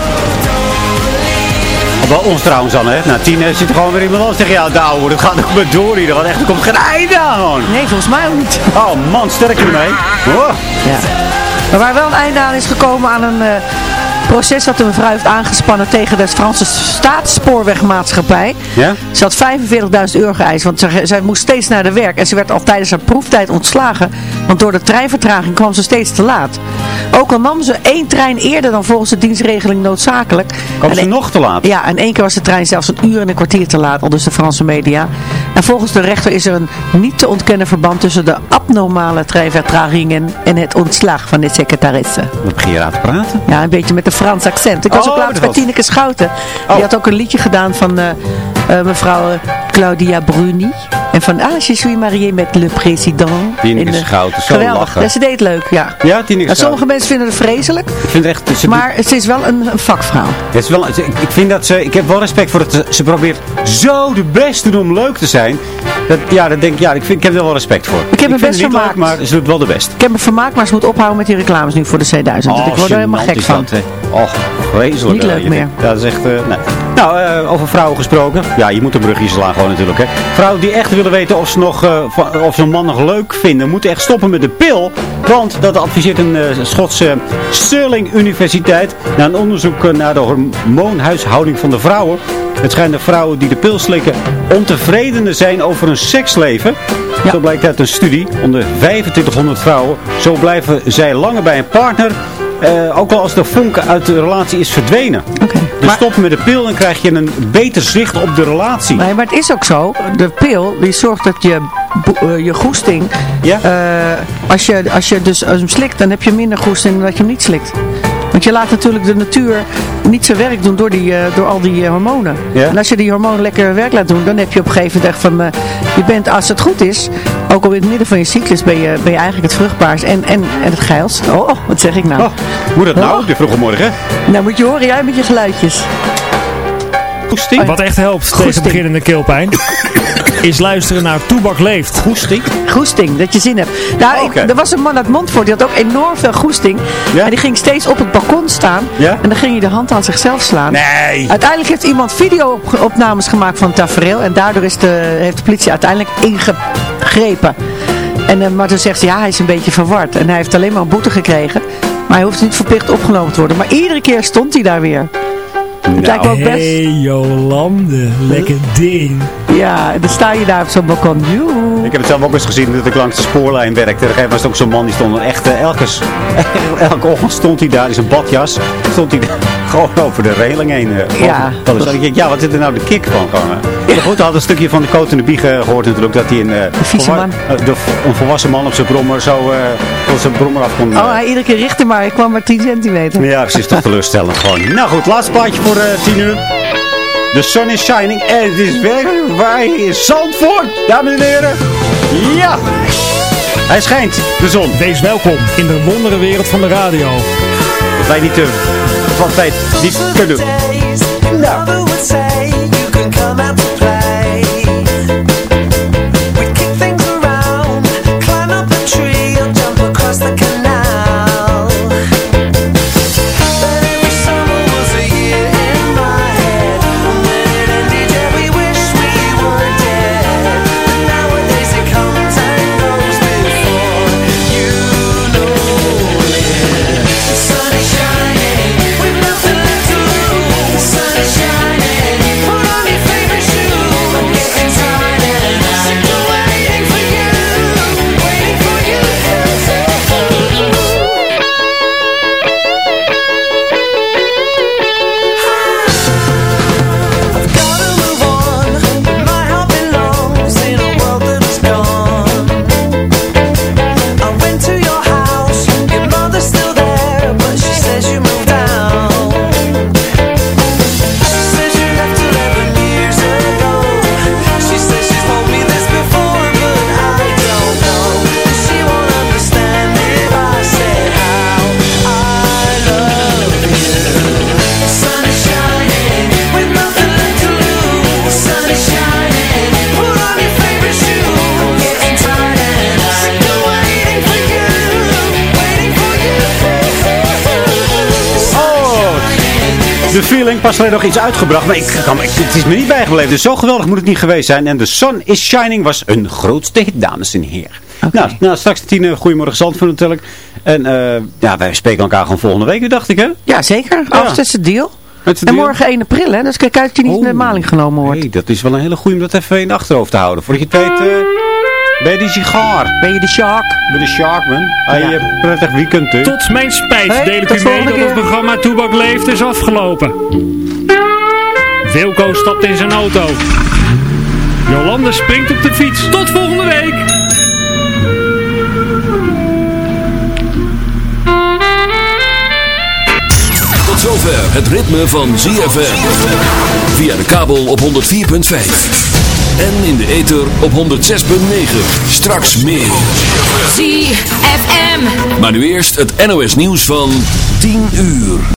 Bij ons trouwens dan, hè. Na tien zit er gewoon weer iemand anders tegen jou te ouwe. Dat gaat maar door hier. Want echt, er komt geen einde aan. Nee, volgens mij ook niet. Oh man, sterk ermee. Oh. Ja. Maar waar wel een einde aan is gekomen aan een eh, proces dat de mevrouw heeft aangespannen tegen de Franse staatsspoorwegmaatschappij. Ja? Ze had 45.000 euro geëist, want ze, zij moest steeds naar de werk. En ze werd al tijdens haar proeftijd ontslagen, want door de treinvertraging kwam ze steeds te laat. Ook al nam ze één trein eerder dan volgens de dienstregeling noodzakelijk. Kwam ze nog te laat? Ja, en één keer was de trein zelfs een uur en een kwartier te laat, al dus de Franse media. En volgens de rechter is er een niet te ontkennen verband tussen de abnormale treinvertragingen en het ontslag van de secretaresse. Wat begin je aan te praten? Ja, een beetje met een Frans accent. Ik was Oh, ook laatst bij was- Tineke Schouten. Oh. Die had ook een liedje gedaan van eh, eh, mevrouw eh, Claudia Bruni. En van, ah, je suis mariée met le président. Tineke Schouten, zo Geweldig. lachen. Ja, ze deed het leuk, ja. Ja, Tineke En sommige Schouten. Mensen vinden het vreselijk. Ik vind het echt... Ze Maar ze is wel een, een vakvrouw. Het is wel, ik ik vind dat ze, ik heb wel respect voor het. ze- Ze probeert zo de best te doen om leuk te zijn. Dat, ja, dat denk ik, ja, ik, vind, ik heb er wel respect voor. Ik heb me best het leuk, vermaakt. maar ze doet wel de best. Ik heb me vermaakt, maar ze moet ophouden met die reclames nu voor de C1000. ik word er helemaal gek van. Dat. Och, vreselijk. Niet leuk meer. Ja, dat is echt, eh, nee. Nou, eh, over vrouwen gesproken. Ja, je moet een brugje slaan gewoon natuurlijk, hè. Vrouwen die echt willen weten of ze, nog, eh, of ze een man nog leuk vinden, moeten echt stoppen met de pil. Want dat adviseert een eh, Schotse Stirling Universiteit na een onderzoek eh, naar de hormoonhuishouding van de vrouwen. Het schijnt dat vrouwen die de pil slikken ontevredener zijn over hun seksleven. Zo blijkt uit een studie onder 2500 vrouwen. Zo blijven zij langer bij een partner. Eh, ook al als de vonk uit de relatie is verdwenen. Dus stop met de pil en krijg je een beter zicht op de relatie. Nee, maar het is ook zo. De pil, die zorgt dat je, eh, je goesting... Ja? eh, als, je, als je dus hem slikt, dan heb je minder goesting dan dat je hem niet slikt. Want je laat natuurlijk de natuur niet zijn werk doen door, die, eh, door al die eh, hormonen. En als je die hormonen lekker werk laat doen, dan heb je op een gegeven moment echt van... eh, je bent, als het goed is, ook al in het midden van je cyclus, ben je, ben je eigenlijk het vruchtbaarst en, en, en het geilst. Oh, oh, wat zeg ik nou? Moet dat nou, Oh. de vroege morgen? Nou moet je horen, jij met je geluidjes. Goesting? Wat echt helpt tegen Goesting. beginnende keelpijn, is luisteren naar Toebak Leeft. Goesting? Goesting, dat je zin hebt. Nou, ik- er was een man uit Montfort, die had ook enorm veel goesting. Ja? En die ging steeds op het balkon staan. Ja? En dan ging hij de hand aan zichzelf slaan. Nee. Uiteindelijk heeft iemand video-opnames gemaakt van het tafereel. En daardoor is de, heeft de politie uiteindelijk ingegrepen. En, eh, maar toen zegt ze, ja, hij is een beetje verward. En hij heeft alleen maar een boete gekregen. Maar hij hoeft niet verplicht opgenomen te worden. Maar iedere keer stond hij daar weer. Het lijkt me ook best... Hey Jolande, lekker ding. Ja, en dan sta je daar op zo'n balkon. Joe. Ik heb het zelf ook eens gezien dat ik langs de spoorlijn werkte. Er was ook zo'n man die stond er echt, elke, elke ochtend stond hij daar in zijn badjas. Stond hij daar gewoon over de reling heen. eh, Ja. Dat is, ik ja, wat zit er nou de kick van? Gewoon. Maar goed, we hadden een stukje van de Coat en de Bieg eh, gehoord natuurlijk. Dat hij een, eh, vieze man. eh, de, een volwassen man op zijn brommer zo eh, van zijn brommer af kon. Oh, hij iedere keer richtte maar. Ik kwam maar 10 centimeter. Ja, precies. Toch teleurstellend gewoon. Nou goed, laatste plaatje voor eh 10 uur. The sun is shining en het is werkelijk waar in Zandvoort, dames en heren. Ja, hij schijnt, de zon. Wees welkom in de wondere wereld van de radio. Wat wij niet, te, wat wij niet kunnen doen. Pas alleen nog iets uitgebracht, maar ik, kan, ik, het is me niet bijgebleven. Dus zo geweldig moet het niet geweest zijn. En The Sun is Shining was een grootste hit, dames en heren. Nou, nou, straks tien uur. Goedemorgen Zandvoort natuurlijk. En eh, ja, wij spreken elkaar gewoon volgende week, dacht ik hè? Ja, zeker. Ja. Dat is het deal. Met de En deal? morgen 1 april, hè? Dus kijk uit dat je niet Oh. in de maling genomen wordt. Hey, dat is wel een hele goeie om dat even in de achterhoofd te houden. Voordat je het weet, eh, ben je die sigaar. Ben je de shark? Ben de shark, man. Ah, Ja. je hebt prettig weekend, hè? Tot mijn spijt Hey, deel ik u mee volgende dat het programma Toebak Leeft is afgelopen. Wilco stapt in zijn auto. Jolande springt op de fiets. Tot volgende week! Tot zover het ritme van ZFM. Via de kabel op 104.5. En in de ether op 106.9. Straks meer. ZFM. Maar nu eerst het NOS nieuws van 10 uur.